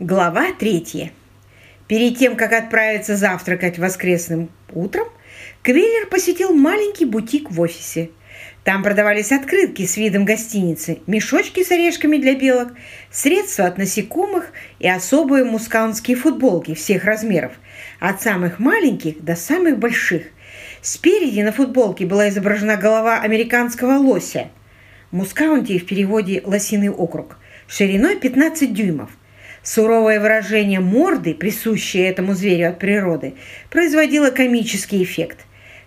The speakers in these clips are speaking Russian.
Глава третья. Перед тем, как отправиться завтракать воскресным утром, Квиллер посетил маленький бутик в офисе. Там продавались открытки с видом гостиницы, мешочки с орешками для белок, средства от насекомых и особые мускаунские футболки всех размеров, от самых маленьких до самых больших. Спереди на футболке была изображена голова американского лося. Мускаунти в переводе «лосиный округ», шириной 15 дюймов. Суровое выражение морды, присущее этому зверю от природы, производило комический эффект.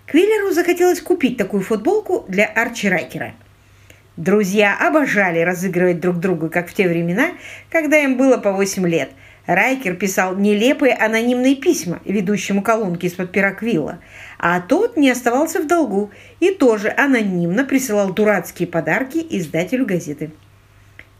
Квиллеру захотелось купить такую футболку для Арчи Райкера. Друзья обожали разыгрывать друг друга, как в те времена, когда им было по 8 лет. Райкер писал нелепые анонимные письма ведущему колонки из-под пера Квилла, а тот не оставался в долгу и тоже анонимно присылал дурацкие подарки издателю газеты.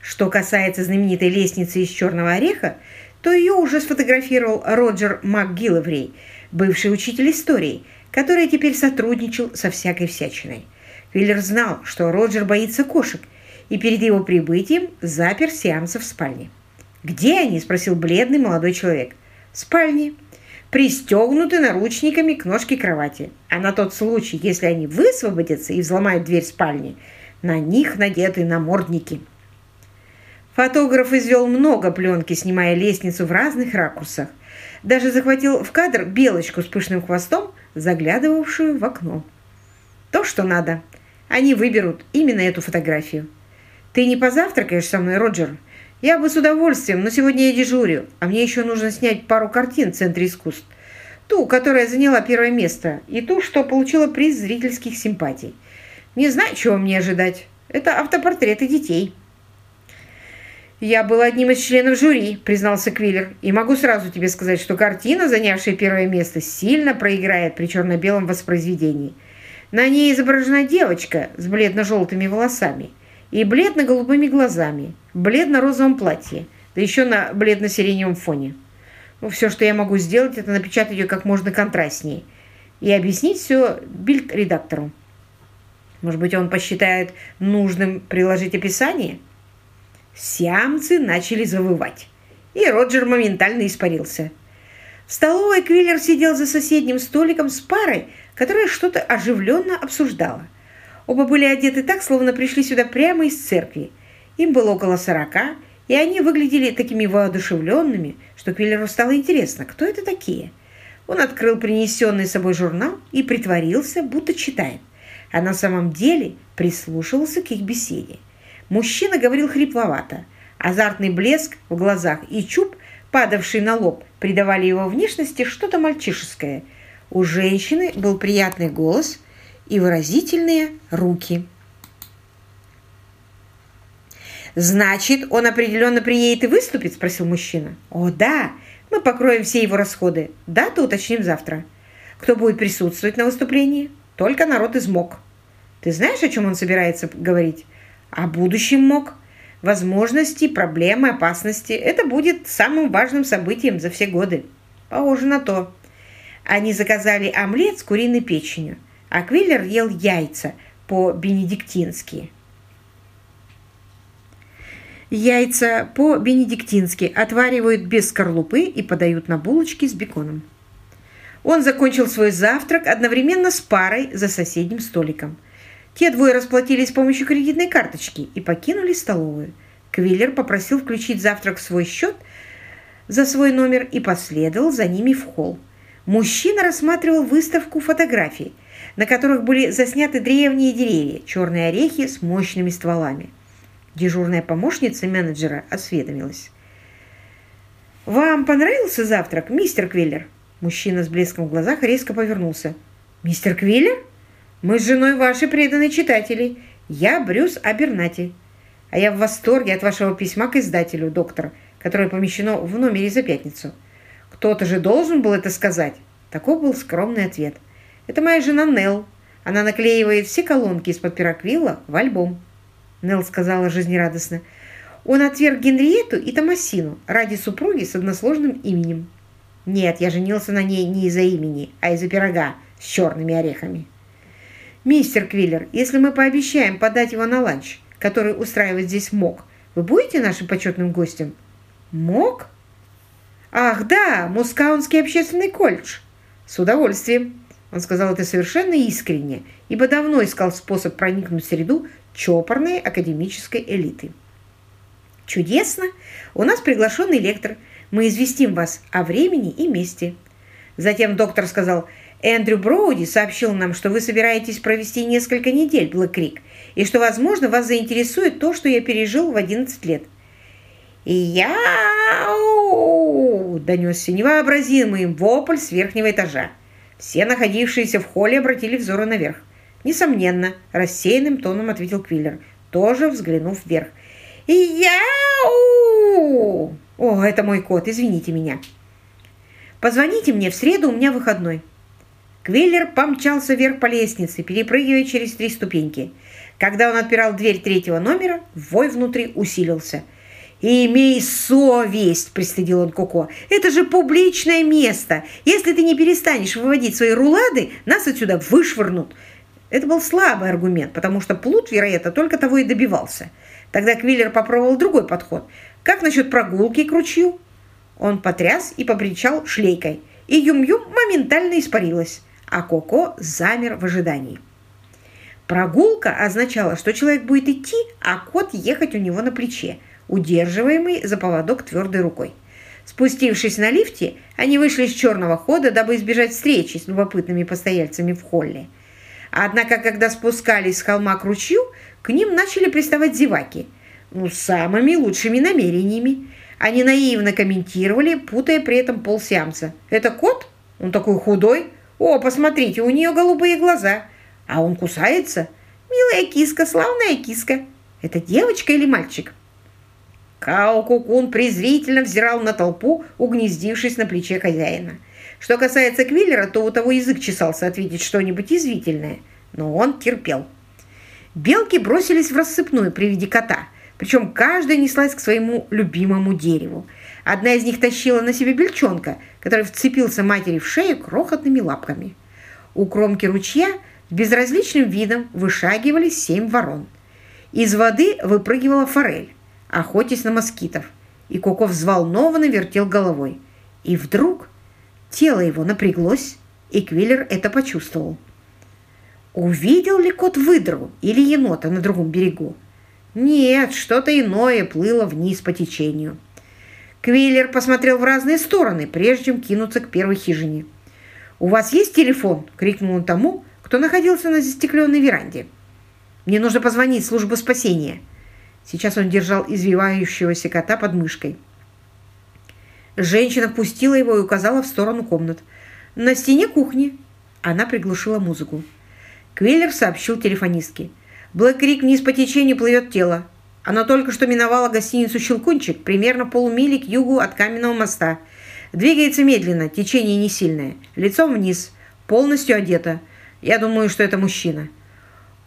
Что касается знаменитой лестницы из черного ореха, то ее уже сфотографировал Роджер МакГиллеврей, бывший учитель истории, который теперь сотрудничал со всякой всячиной. Квиллер знал, что Роджер боится кошек, и перед его прибытием запер сеанса в спальне. «Где они?» – спросил бледный молодой человек. «В спальне. Пристегнуты наручниками к ножке кровати. А на тот случай, если они высвободятся и взломают дверь спальни, на них надеты намордники». Фотограф извел много пленки, снимая лестницу в разных ракурсах. Даже захватил в кадр белочку с пышным хвостом, заглядывавшую в окно. То, что надо. Они выберут именно эту фотографию. Ты не позавтракаешь со мной, Роджер? Я бы с удовольствием, но сегодня я дежурю, а мне еще нужно снять пару картин в Центре искусств. Ту, которая заняла первое место, и ту, что получила приз зрительских симпатий. Не знаю, чего мне ожидать. Это автопортреты детей. «Я был одним из членов жюри», – признался Квиллер. «И могу сразу тебе сказать, что картина, занявшая первое место, сильно проиграет при черно-белом воспроизведении. На ней изображена девочка с бледно-желтыми волосами и бледно-голубыми глазами, бледно-розовом платье, да еще на бледно-сиреневом фоне. Ну, все, что я могу сделать, это напечатать ее как можно контрастнее и объяснить все бильд-редактору. Может быть, он посчитает нужным приложить описание?» Сиамцы начали завывать, и Роджер моментально испарился. В столовой Квиллер сидел за соседним столиком с парой, которая что-то оживленно обсуждала. Оба были одеты так, словно пришли сюда прямо из церкви. Им было около сорока, и они выглядели такими воодушевленными, что Квиллеру стало интересно, кто это такие. Он открыл принесенный с собой журнал и притворился, будто читает, а на самом деле прислушивался к их беседе. Мужчина говорил хрипловато. Азартный блеск в глазах и чуб, падавший на лоб, придавали его внешности что-то мальчишеское. У женщины был приятный голос и выразительные руки. «Значит, он определенно приедет и выступит?» – спросил мужчина. «О, да! Мы покроем все его расходы. Дату уточним завтра. Кто будет присутствовать на выступлении? Только народ из МОК. Ты знаешь, о чем он собирается говорить?» О будущем мог. Возможности, проблемы, опасности. Это будет самым важным событием за все годы. Похоже на то. Они заказали омлет с куриной печенью, а Квиллер ел яйца по-бенедиктински. Яйца по-бенедиктински отваривают без скорлупы и подают на булочки с беконом. Он закончил свой завтрак одновременно с парой за соседним столиком – те двое расплатились с помощью кредитной карточки и покинули столовую. Квиллер попросил включить завтрак в свой счет за свой номер и последовал за ними в холл. Мужчина рассматривал выставку фотографий, на которых были засняты древние деревья, черные орехи с мощными стволами. Дежурная помощница менеджера осведомилась. «Вам понравился завтрак, мистер Квиллер?» Мужчина с блеском в глазах резко повернулся. «Мистер Квиллер?» Мы с женой ваши преданные читатели. Я Брюс Абернати. А я в восторге от вашего письма к издателю, доктор, которое помещено в номере за пятницу. Кто-то же должен был это сказать. Таков был скромный ответ. Это моя жена Нелл. Она наклеивает все колонки из-под пироквилла в альбом. Нелл сказала жизнерадостно. Он отверг Генриету и Томасину ради супруги с односложным именем. Нет, я женился на ней не из-за имени, а из-за пирога с черными орехами. «Мистер Квиллер, если мы пообещаем подать его на ланч, который устраивает здесь МОК, вы будете нашим почетным гостем?» «МОК?» «Ах, да, Мускаунский общественный колледж!» «С удовольствием!» Он сказал это совершенно искренне, ибо давно искал способ проникнуть в среду чопорной академической элиты. «Чудесно! У нас приглашенный лектор. Мы известим вас о времени и месте». Затем доктор сказал, «Эндрю Броуди сообщил нам, что вы собираетесь провести несколько недель в Блэк-Крик, и что, возможно, вас заинтересует то, что я пережил в 11 лет». «Я...» – донесся невообразимый вопль с верхнего этажа. Все находившиеся в холле обратили взоры наверх. «Несомненно», – рассеянным тоном ответил Квиллер, тоже взглянув вверх. «Яу!» «О, это мой кот, извините меня». «Позвоните мне в среду, у меня выходной». Квиллер помчался вверх по лестнице, перепрыгивая через три ступеньки. Когда он отпирал дверь третьего номера, вой внутри усилился. «Имей совесть!» – пристыдил он Коко. «Это же публичное место! Если ты не перестанешь выводить свои рулады, нас отсюда вышвырнут!» Это был слабый аргумент, потому что Плут, вероятно, только того и добивался. Тогда Квиллер попробовал другой подход. «Как насчет прогулки к ручью?» Он потряс и попричал шлейкой, и Юм-Юм моментально испарилась, а Коко замер в ожидании. Прогулка означала, что человек будет идти, а кот ехать у него на плече – удерживаемый за поводок твердой рукой. Спустившись на лифте, они вышли из черного хода, дабы избежать встречи с любопытными постояльцами в холле. Однако, когда спускались с холма к ручью, к ним начали приставать зеваки. Ну, с самыми лучшими намерениями. Они наивно комментировали, путая при этом полсиамца. «Это кот? Он такой худой. О, посмотрите, у нее голубые глаза. А он кусается? Милая киска, славная киска. Это девочка или мальчик?» Као Кукун презрительно взирал на толпу, угнездившись на плече хозяина. Что касается Квиллера, то у того язык чесался ответить что-нибудь извительное, но он терпел. Белки бросились в рассыпную при виде кота, причем каждая неслась к своему любимому дереву. Одна из них тащила на себе бельчонка, который вцепился матери в шею крохотными лапками. У кромки ручья безразличным видом вышагивали семь ворон. Из воды выпрыгивала форель охотясь на москитов, и Коко взволнованно вертел головой. И вдруг тело его напряглось, и Квиллер это почувствовал. Увидел ли кот выдру или енота на другом берегу? Нет, что-то иное плыло вниз по течению. Квиллер посмотрел в разные стороны, прежде чем кинуться к первой хижине. «У вас есть телефон?» – крикнул он тому, кто находился на застекленной веранде. «Мне нужно позвонить в службу спасения». Сейчас он держал извивающегося кота под мышкой. Женщина пустила его и указала в сторону комнат. «На стене кухни». Она приглушила музыку. Квиллер сообщил телефонистке. «Блэк-Крик вниз по течению плывет тело. Оно только что миновало гостиницу «Щелкунчик», примерно полумили к югу от каменного моста. Двигается медленно, течение не сильное. Лицом вниз, полностью одета. Я думаю, что это мужчина».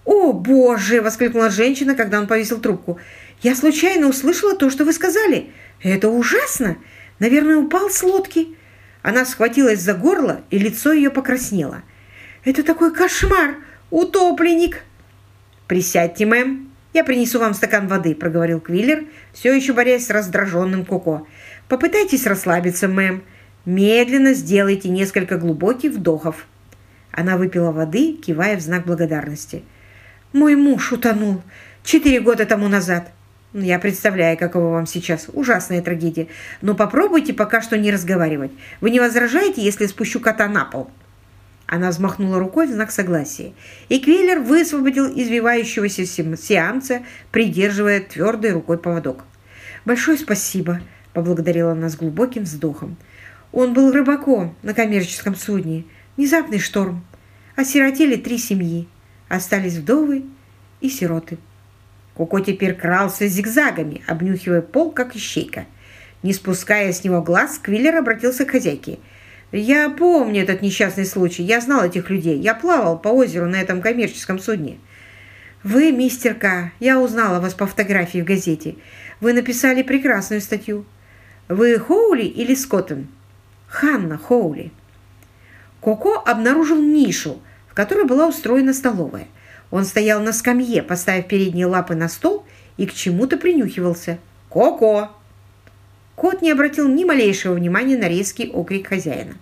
«О, Боже!» – воскликнула женщина, когда он повесил трубку. «Я случайно услышала то, что вы сказали. Это ужасно! Наверное, упал с лодки». Она схватилась за горло, и лицо ее покраснело. «Это такой кошмар! Утопленник!» «Присядьте, мэм. Я принесу вам стакан воды», – проговорил Квиллер, все еще борясь с раздраженным Коко. «Попытайтесь расслабиться, мэм. Медленно сделайте несколько глубоких вдохов». Она выпила воды, кивая в знак благодарности. Мой муж утонул четыре года тому назад. Я представляю, каково вам сейчас. Ужасная трагедия. Но попробуйте пока что не разговаривать. Вы не возражаете, если спущу кота на пол?» Она взмахнула рукой в знак согласия. И Квиллер высвободил извивающегося сиамца, придерживая твердой рукой поводок. «Большое спасибо», — поблагодарила она с глубоким вздохом. «Он был рыбаком на коммерческом судне. Внезапный шторм. Осиротели три семьи. Остались вдовы и сироты. Коко теперь крался зигзагами, обнюхивая пол, как ищейка. Не спуская с него глаз, Квиллер обратился к хозяйке. «Я помню этот несчастный случай. Я знал этих людей. Я плавал по озеру на этом коммерческом судне». «Вы, мистер К. Я узнала вас по фотографии в газете. Вы написали прекрасную статью. Вы Хоули или Скоттон?» «Ханна Хоули». Коко обнаружил нишу – в которой была устроена столовая. Он стоял на скамье, поставив передние лапы на стол и к чему-то принюхивался. «Ко-ко!» Кот не обратил ни малейшего внимания на резкий окрик хозяина.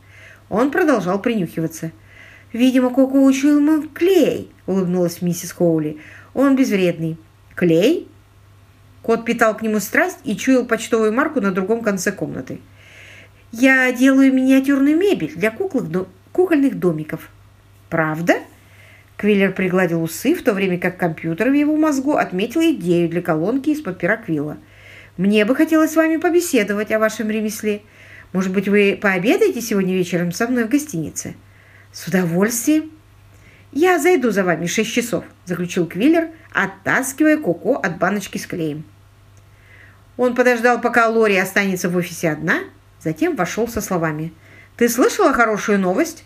Он продолжал принюхиваться. «Видимо, Коко учуял ему клей», — улыбнулась миссис Хоули. «Он безвредный». «Клей?» Кот питал к нему страсть и чуял почтовую марку на другом конце комнаты. «Я делаю миниатюрную мебель для куклых, кукольных домиков». «Правда?» Квиллер пригладил усы, в то время как компьютер в его мозгу отметил идею для колонки из-под пера Квилла. «Мне бы хотелось с вами побеседовать о вашем ремесле. Может быть, вы пообедаете сегодня вечером со мной в гостинице?» «С удовольствием». «Я зайду за вами шесть часов», – заключил Квиллер, оттаскивая Коко от баночки с клеем. Он подождал, пока Лори останется в офисе одна, затем вошел со словами. «Ты слышала хорошую новость?»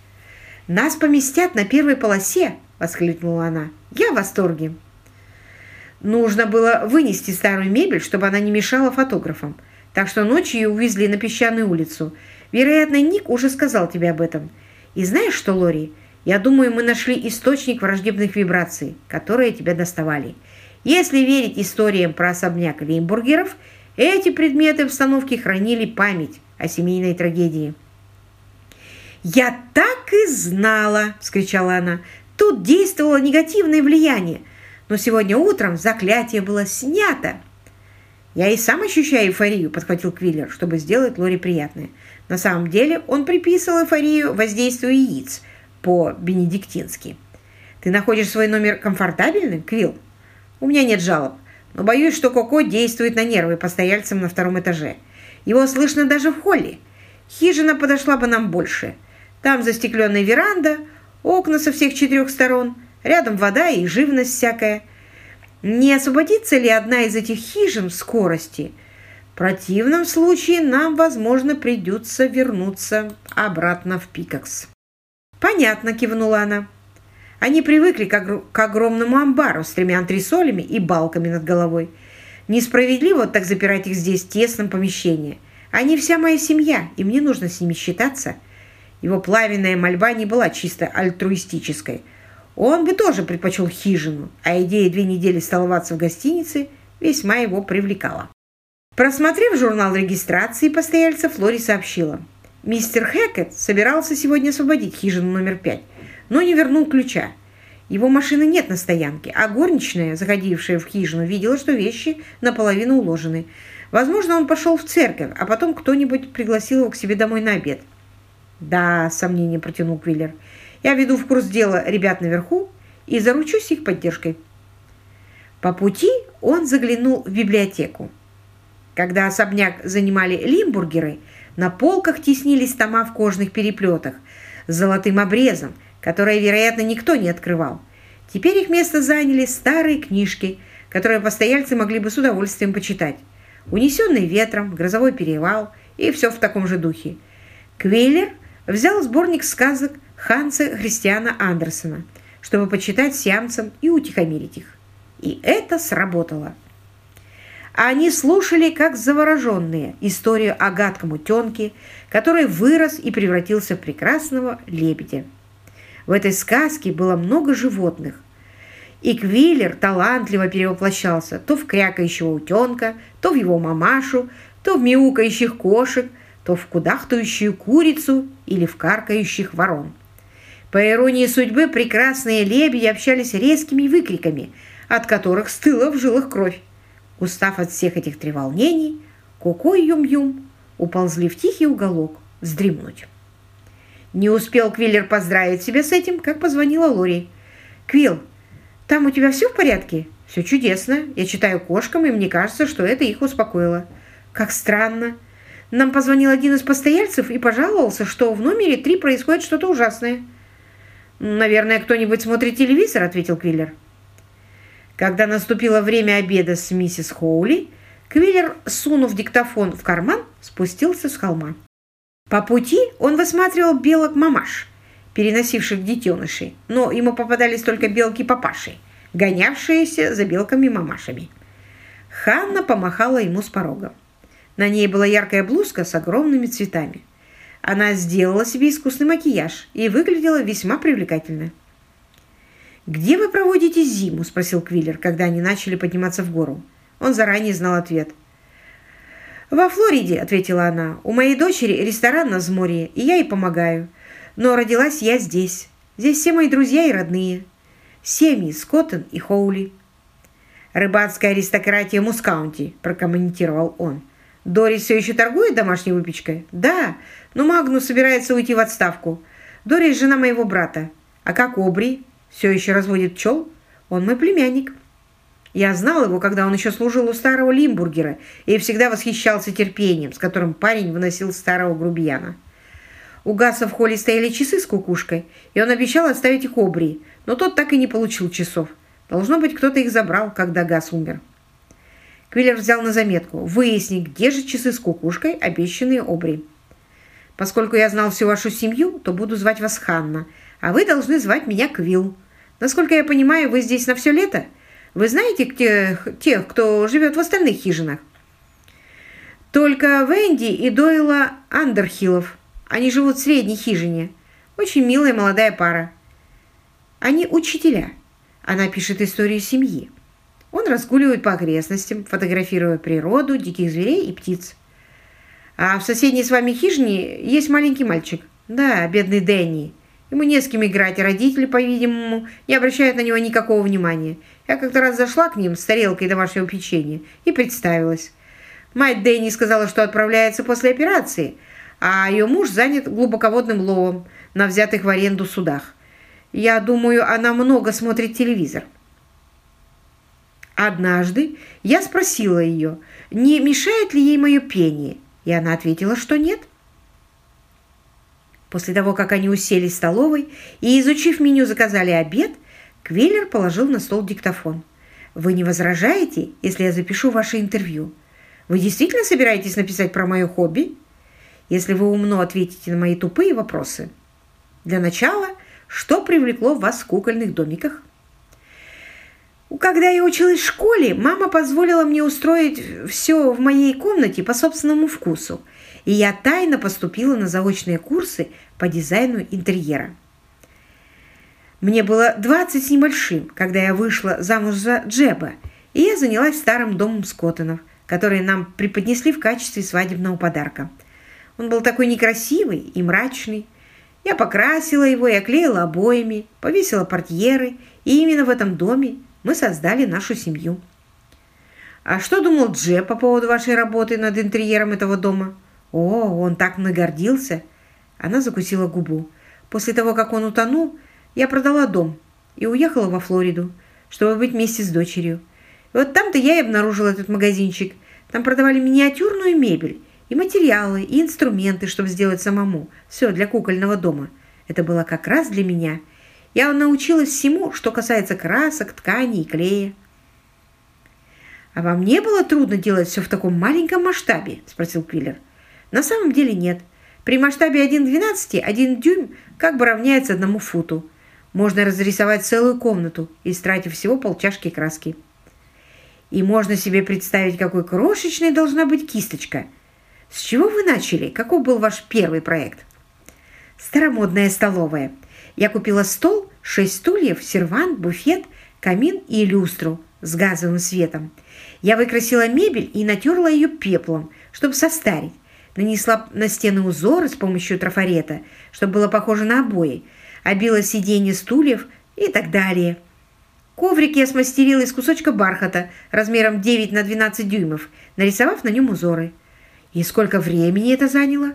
«Нас поместят на первой полосе!» – воскликнула она. «Я в восторге!» Нужно было вынести старую мебель, чтобы она не мешала фотографам. Так что ночью ее увезли на песчаную улицу. Вероятно, Ник уже сказал тебе об этом. И знаешь что, Лори, я думаю, мы нашли источник враждебных вибраций, которые тебя доставали. Если верить историям про особняк Леймбургеров, эти предметы обстановки хранили память о семейной трагедии. «Я так и знала!» – вскричала она. «Тут действовало негативное влияние, но сегодня утром заклятие было снято!» «Я и сам ощущаю эйфорию», – подхватил Квиллер, чтобы сделать Лори приятное. На самом деле он приписывал эйфорию воздействию яиц по-бенедиктински. «Ты находишь свой номер комфортабельным, Квилл?» «У меня нет жалоб, но боюсь, что Коко действует на нервы постояльцам на втором этаже. Его слышно даже в холле. Хижина подошла бы нам больше. Там застекленная веранда, окна со всех четырех сторон, рядом вода и живность всякая». Не освободится ли одна из этих хижин в скорости? В противном случае нам, возможно, придется вернуться обратно в Пикакс. «Понятно», – кивнула она. Они привыкли к, огромному амбару с тремя антресолями и балками над головой. Несправедливо так запирать их здесь в тесном помещении. Они вся моя семья, и мне нужно с ними считаться. Его плавенная мольба не была чисто альтруистической – он бы тоже предпочел хижину, а идея две недели столоваться в гостинице весьма его привлекала. Просмотрев журнал регистрации постояльцев, Лори сообщила. Мистер Хэкет собирался сегодня освободить хижину номер пять, но не вернул ключа. Его машины нет на стоянке, а горничная, заходившая в хижину, видела, что вещи наполовину уложены. Возможно, он пошел в церковь, а потом кто-нибудь пригласил его к себе домой на обед. «Да», – сомнение протянул Квиллер, – я веду в курс дела ребят наверху и заручусь их поддержкой. По пути он заглянул в библиотеку. Когда особняк занимали лимбургеры, на полках теснились тома в кожных переплетах с золотым обрезом, которые, вероятно, никто не открывал. Теперь их место заняли старые книжки, которые постояльцы могли бы с удовольствием почитать. «Унесенный ветром», «Грозовой перевал» и все в таком же духе. Квейлер взял сборник сказок Ханса Христиана Андерсона, чтобы почитать сиамцам и утихомирить их. И это сработало. Они слушали, как завороженные, историю о гадком утенке, который вырос и превратился в прекрасного лебедя. В этой сказке было много животных, и Квиллер талантливо перевоплощался то в крякающего утенка, то в его мамашу, то в мяукающих кошек, то в кудахтающую курицу или в каркающих ворон. По иронии судьбы, прекрасные лебеди общались резкими выкриками, от которых стыла в жилах кровь. Устав от всех этих треволнений, Коко и Юм-Юм уползли в тихий уголок вздремнуть. Не успел Квиллер поздравить себя с этим, как позвонила Лори. «Квилл, там у тебя все в порядке?» «Все чудесно. Я читаю кошкам, и мне кажется, что это их успокоило». «Как странно. Нам позвонил один из постояльцев и пожаловался, что в номере три происходит что-то ужасное». «Наверное, кто-нибудь смотрит телевизор», — ответил Квиллер. Когда наступило время обеда с миссис Хоули, Квиллер, сунув диктофон в карман, спустился с холма. По пути он высматривал белок-мамаш, переносивших детенышей, но ему попадались только белки-папаши, гонявшиеся за белками-мамашами. Ханна помахала ему с порога. На ней была яркая блузка с огромными цветами. Она сделала себе искусный макияж и выглядела весьма привлекательно. «Где вы проводите зиму?» – спросил Квиллер, когда они начали подниматься в гору. Он заранее знал ответ. «Во Флориде», — ответила она, — «у моей дочери ресторан на взморье, и я ей помогаю. Но родилась я здесь. Здесь все мои друзья и родные. Семьи Скоттон и Хоули». «Рыбацкая аристократия Мускаунти», — прокомментировал он. «Дорис все еще торгует домашней выпечкой?» «Да, но Магнус собирается уйти в отставку. Дорис – жена моего брата. А как Обри? Все еще разводит пчел? Он мой племянник». Я знал его, когда он еще служил у старого Лимбургера и всегда восхищался терпением, с которым парень выносил старого грубияна. У Гаса в холле стояли часы с кукушкой, и он обещал оставить их Обри, но тот так и не получил часов. Должно быть, кто-то их забрал, когда Гас умер. Квиллер взял на заметку выяснить, где же часы с кукушкой, обещанные Обри. «Поскольку я знал всю вашу семью, то буду звать вас Ханна, а вы должны звать меня Квилл. Насколько я понимаю, вы здесь на все лето?» Вы знаете тех, тех, кто живет в остальных хижинах? Только Венди и Дойла Андерхиллов. Они живут в средней хижине. Очень милая молодая пара. Они учителя. Она пишет историю семьи. Он разгуливает по окрестностям, фотографируя природу, диких зверей и птиц. А в соседней с вами хижине есть маленький мальчик. Да, бедный Дэнни. Ему не с кем играть, родители, по-видимому, не обращают на него никакого внимания. Я как-то раз зашла к ним с тарелкой домашнего печенья и представилась. Мать Дэнни сказала, что отправляется после операции, а ее муж занят глубоководным ловом на взятых в аренду судах. Я думаю, она много смотрит телевизор. Однажды я спросила ее, не мешает ли ей мое пение, и она ответила, что нет. После того, как они уселись в столовой и, изучив меню, заказали обед – Квиллер положил на стол диктофон. «Вы не возражаете, если я запишу ваше интервью? Вы действительно собираетесь написать про мое хобби? Если вы умно ответите на мои тупые вопросы. Для начала, что привлекло вас в кукольных домиках?» Когда я училась в школе, мама позволила мне устроить все в моей комнате по собственному вкусу, и я тайно поступила на заочные курсы по дизайну интерьера. Мне было 20 с небольшим, когда я вышла замуж за Джеба, и я занялась старым домом Скоттонов, который нам преподнесли в качестве свадебного подарка. Он был такой некрасивый и мрачный. Я покрасила его и оклеила обоями, повесила портьеры, и именно в этом доме мы создали нашу семью. А что думал Джеб по поводу вашей работы над интерьером этого дома? О, он так нагордился. Она закусила губу. После того, как он утонул, я продала дом и уехала во Флориду, чтобы быть вместе с дочерью. И вот там-то я и обнаружила этот магазинчик. Там продавали миниатюрную мебель, и материалы, и инструменты, чтобы сделать самому. Все для кукольного дома. Это было как раз для меня. Я научилась всему, что касается красок, тканей и клея. «А вам не было трудно делать все в таком маленьком масштабе?» – спросил Квиллер. «На самом деле нет. При масштабе 1,12 один дюйм как бы равняется одному футу. Можно разрисовать целую комнату, истратив всего полчашки краски. И можно себе представить, какой крошечной должна быть кисточка. С чего вы начали? Каков был ваш первый проект? Старомодная столовая. Я купила стол, шесть стульев, сервант, буфет, камин и люстру с газовым светом. Я выкрасила мебель и натерла ее пеплом, чтобы состарить. Нанесла на стены узоры с помощью трафарета, чтобы было похоже на обои, обила сиденье стульев и так далее. Коврик я смастерила из кусочка бархата размером 9 на 12 дюймов, нарисовав на нем узоры. И сколько времени это заняло?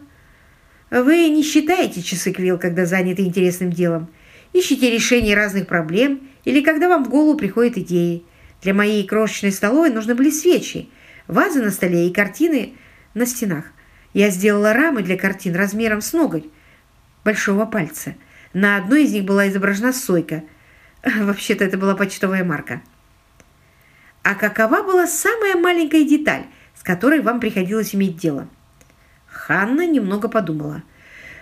Вы не считаете часы Квилл, когда заняты интересным делом. Ищите решение разных проблем или когда вам в голову приходят идеи. Для моей крошечной столовой нужны были свечи, вазы на столе и картины на стенах. Я сделала рамы для картин размером с ноготь большого пальца – на одной из них была изображена сойка. Вообще-то это была почтовая марка. А какова была самая маленькая деталь, с которой вам приходилось иметь дело? Ханна немного подумала.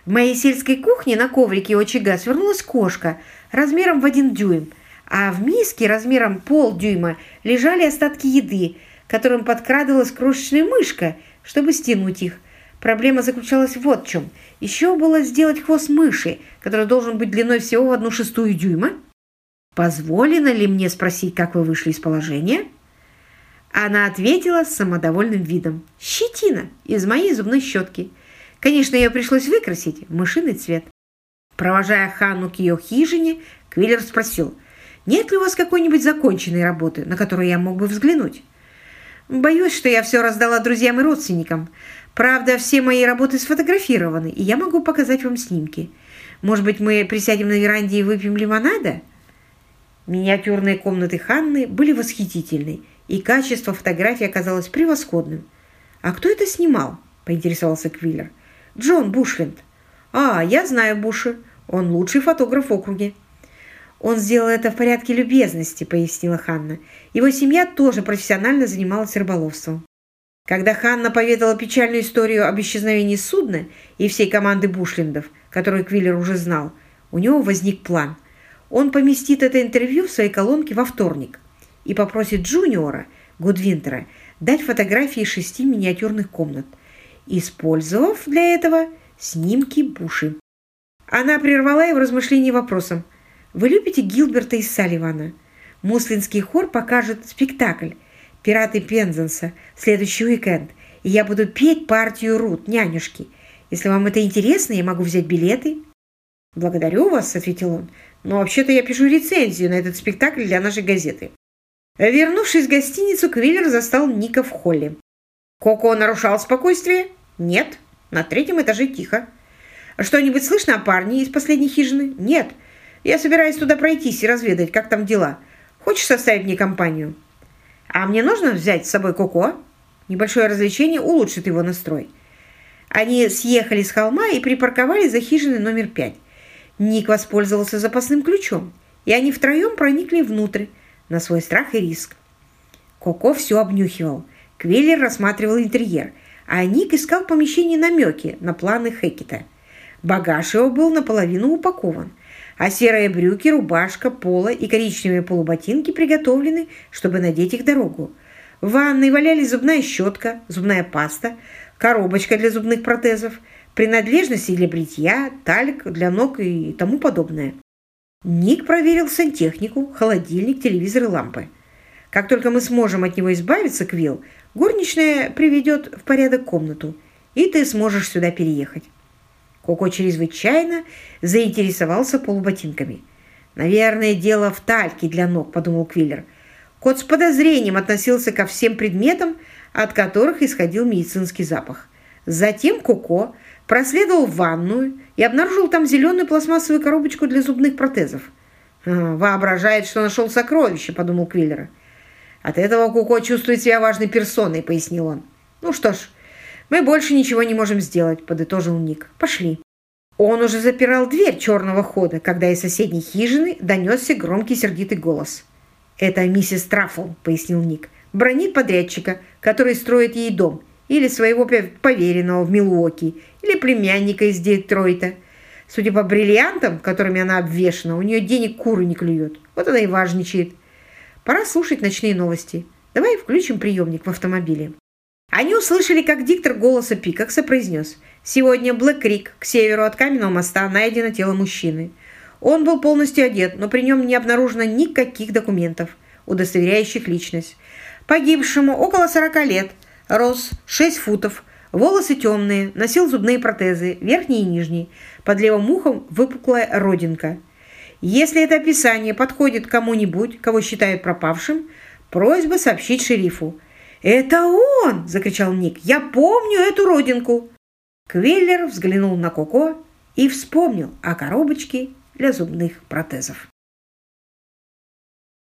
В моей сельской кухне на коврике у очага свернулась кошка размером в один дюйм, а в миске размером полдюйма лежали остатки еды, которым подкрадывалась крошечная мышка, чтобы стянуть их. Проблема заключалась вот в чем. Еще было сделать хвост мыши, который должен быть длиной всего в одну шестую дюйма. Позволено ли мне спросить, как вы вышли из положения? Она ответила с самодовольным видом. «Щетина из моей зубной щетки. Конечно, ее пришлось выкрасить в мышиный цвет». Провожая Ханну к ее хижине, Квиллер спросил, «Нет ли у вас какой-нибудь законченной работы, на которую я мог бы взглянуть?» «Боюсь, что я все раздала друзьям и родственникам. Правда, все мои работы сфотографированы, и я могу показать вам снимки. Может быть, мы присядем на веранде и выпьем лимонада?» Миниатюрные комнаты Ханны были восхитительны, и качество фотографии оказалось превосходным. «А кто это снимал?» – поинтересовался Квиллер. «Джон Бушленд». «А, я знаю Буша. Он лучший фотограф в округе». «Он сделал это в порядке любезности», – пояснила Ханна. «Его семья тоже профессионально занималась рыболовством». Когда Ханна поведала печальную историю об исчезновении судна и всей команды Бушлендов, которую Квиллер уже знал, у него возник план – он поместит это интервью в своей колонке во вторник и попросит Джуниора Гудвинтера дать фотографии шести миниатюрных комнат, использовав для этого снимки Буши. Она прервала его размышления вопросом. «Вы любите Гилберта и Салливана? Муслинский хор покажет спектакль «Пираты Пензенса» в следующий уикенд, и я буду петь партию Рут, нянюшки. Если вам это интересно, я могу взять билеты». «Благодарю вас», — ответил он. Но вообще-то я пишу рецензию на этот спектакль для нашей газеты. Вернувшись в гостиницу, Квиллер застал Ника в холле. Коко нарушал спокойствие? Нет. На третьем этаже тихо. Что-нибудь слышно о парне из последней хижины? Нет. Я собираюсь туда пройтись и разведать, как там дела. Хочешь составить мне компанию? А мне нужно взять с собой Коко? Небольшое развлечение улучшит его настрой. Они съехали с холма и припарковали за хижиной номер пять. Ник воспользовался запасным ключом, и они втроем проникли внутрь на свой страх и риск. Коко все обнюхивал. Квеллер рассматривал интерьер, а Ник искал в помещении намеки на планы Хекета. Багаж его был наполовину упакован, а серые брюки, рубашка, поло и коричневые полуботинки приготовлены, чтобы надеть их дорогу. В ванной валялись зубная щетка, зубная паста, коробочка для зубных протезов – принадлежности для бритья, тальк для ног и тому подобное. Ник проверил сантехнику, холодильник, телевизор и лампы. Как только мы сможем от него избавиться, Квилл, горничная приведет в порядок комнату, и ты сможешь сюда переехать. Коко чрезвычайно заинтересовался полуботинками. «Наверное, дело в тальке для ног», – подумал Квиллер. Кот с подозрением относился ко всем предметам, от которых исходил медицинский запах. Затем Коко проследовал в ванную и обнаружил там зеленую пластмассовую коробочку для зубных протезов. «Воображает, что нашел сокровище», — подумал Квиллер. «От этого Куко чувствует себя важной персоной», — пояснил он. «Ну что ж, мы больше ничего не можем сделать», — подытожил Ник. «Пошли». Он уже запирал дверь черного хода, когда из соседней хижины донесся громкий сердитый голос. «Это миссис Траффл», — пояснил Ник. «Бронит подрядчика, который строит ей дом, или своего поверенного в Милуоки, или племянника из Детройта. Судя по бриллиантам, которыми она обвешана, у нее денег куры не клюет. Вот она и важничает. Пора слушать ночные новости. Давай включим приемник в автомобиле. Они услышали, как диктор голоса Пикакса произнес. Сегодня Блэк Крик, к северу от каменного моста, найдено тело мужчины. Он был полностью одет, но при нем не обнаружено никаких документов, удостоверяющих личность. Погибшему около 40 лет, рост 6 футов, Волосы темные, носил зубные протезы, верхние и нижние. Под левым ухом выпуклая родинка. Если это описание подходит кому-нибудь, кого считают пропавшим, просьба сообщить шерифу. «Это он!» – закричал Ник. «Я помню эту родинку!» Квеллер взглянул на Коко и вспомнил о коробочке для зубных протезов.